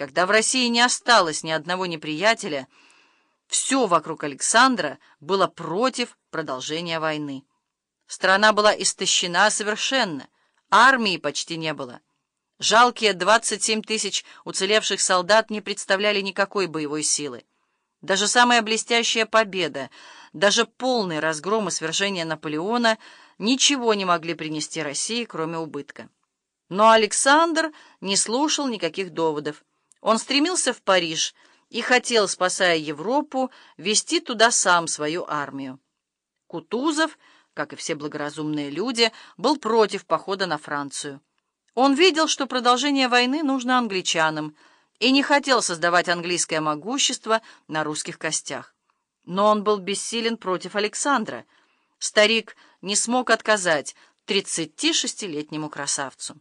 Когда в России не осталось ни одного неприятеля, все вокруг Александра было против продолжения войны. Страна была истощена совершенно, армии почти не было. Жалкие 27 тысяч уцелевших солдат не представляли никакой боевой силы. Даже самая блестящая победа, даже полный разгром и свержение Наполеона ничего не могли принести России, кроме убытка. Но Александр не слушал никаких доводов. Он стремился в Париж и хотел, спасая Европу, вести туда сам свою армию. Кутузов, как и все благоразумные люди, был против похода на Францию. Он видел, что продолжение войны нужно англичанам, и не хотел создавать английское могущество на русских костях. Но он был бессилен против Александра. Старик не смог отказать 36-летнему красавцу.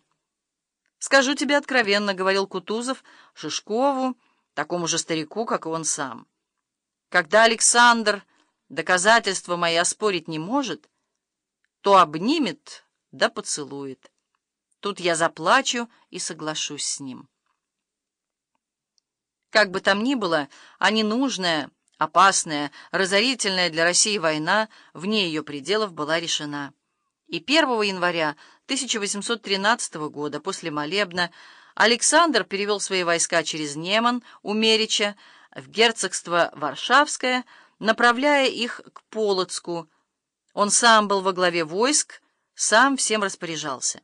«Скажу тебе откровенно», — говорил Кутузов Шишкову, такому же старику, как и он сам. «Когда Александр доказательства мои оспорить не может, то обнимет да поцелует. Тут я заплачу и соглашусь с ним». Как бы там ни было, а ненужная, опасная, разорительная для России война вне ее пределов была решена. И 1 января 1813 года, после молебна, Александр перевел свои войска через Неман у Мерича в герцогство Варшавское, направляя их к Полоцку. Он сам был во главе войск, сам всем распоряжался.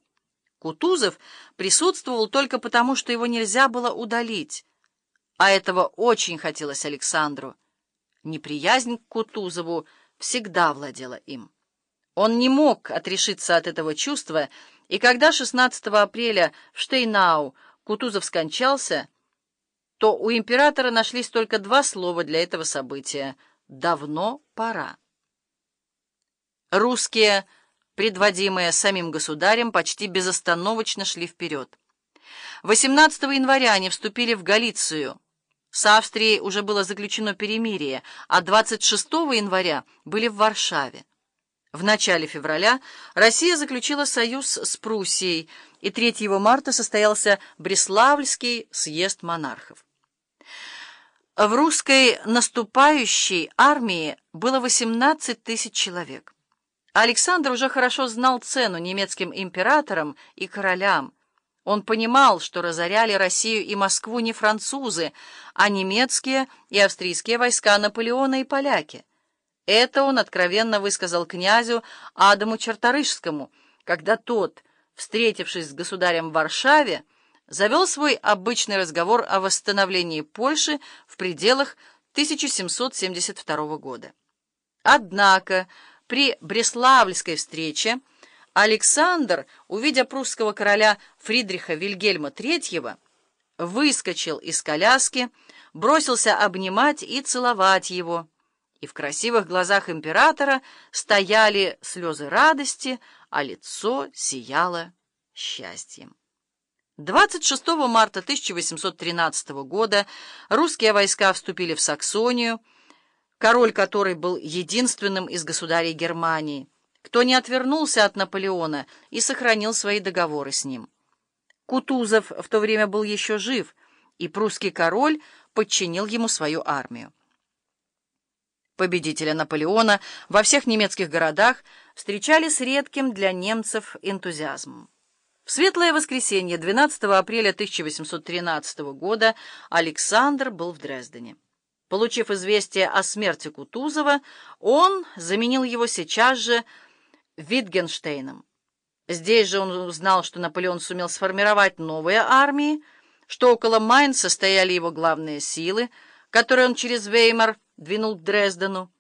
Кутузов присутствовал только потому, что его нельзя было удалить, а этого очень хотелось Александру. Неприязнь к Кутузову всегда владела им. Он не мог отрешиться от этого чувства, и когда 16 апреля в Штейнау Кутузов скончался, то у императора нашлись только два слова для этого события — «давно пора». Русские, предводимые самим государем, почти безостановочно шли вперед. 18 января они вступили в Галицию. С Австрией уже было заключено перемирие, а 26 января были в Варшаве. В начале февраля Россия заключила союз с Пруссией, и 3 марта состоялся Бреславльский съезд монархов. В русской наступающей армии было 18 тысяч человек. Александр уже хорошо знал цену немецким императорам и королям. Он понимал, что разоряли Россию и Москву не французы, а немецкие и австрийские войска Наполеона и поляки. Это он откровенно высказал князю Адаму Черторышскому, когда тот, встретившись с государем в Варшаве, завел свой обычный разговор о восстановлении Польши в пределах 1772 года. Однако при Бреславльской встрече Александр, увидя прусского короля Фридриха Вильгельма III, выскочил из коляски, бросился обнимать и целовать его, и в красивых глазах императора стояли слезы радости, а лицо сияло счастьем. 26 марта 1813 года русские войска вступили в Саксонию, король которой был единственным из государей Германии, кто не отвернулся от Наполеона и сохранил свои договоры с ним. Кутузов в то время был еще жив, и прусский король подчинил ему свою армию победителя Наполеона, во всех немецких городах встречали с редким для немцев энтузиазмом. В светлое воскресенье 12 апреля 1813 года Александр был в Дрездене. Получив известие о смерти Кутузова, он заменил его сейчас же Витгенштейном. Здесь же он узнал, что Наполеон сумел сформировать новые армии, что около Майнца стояли его главные силы, которые он через Веймар двинул к Дрездену.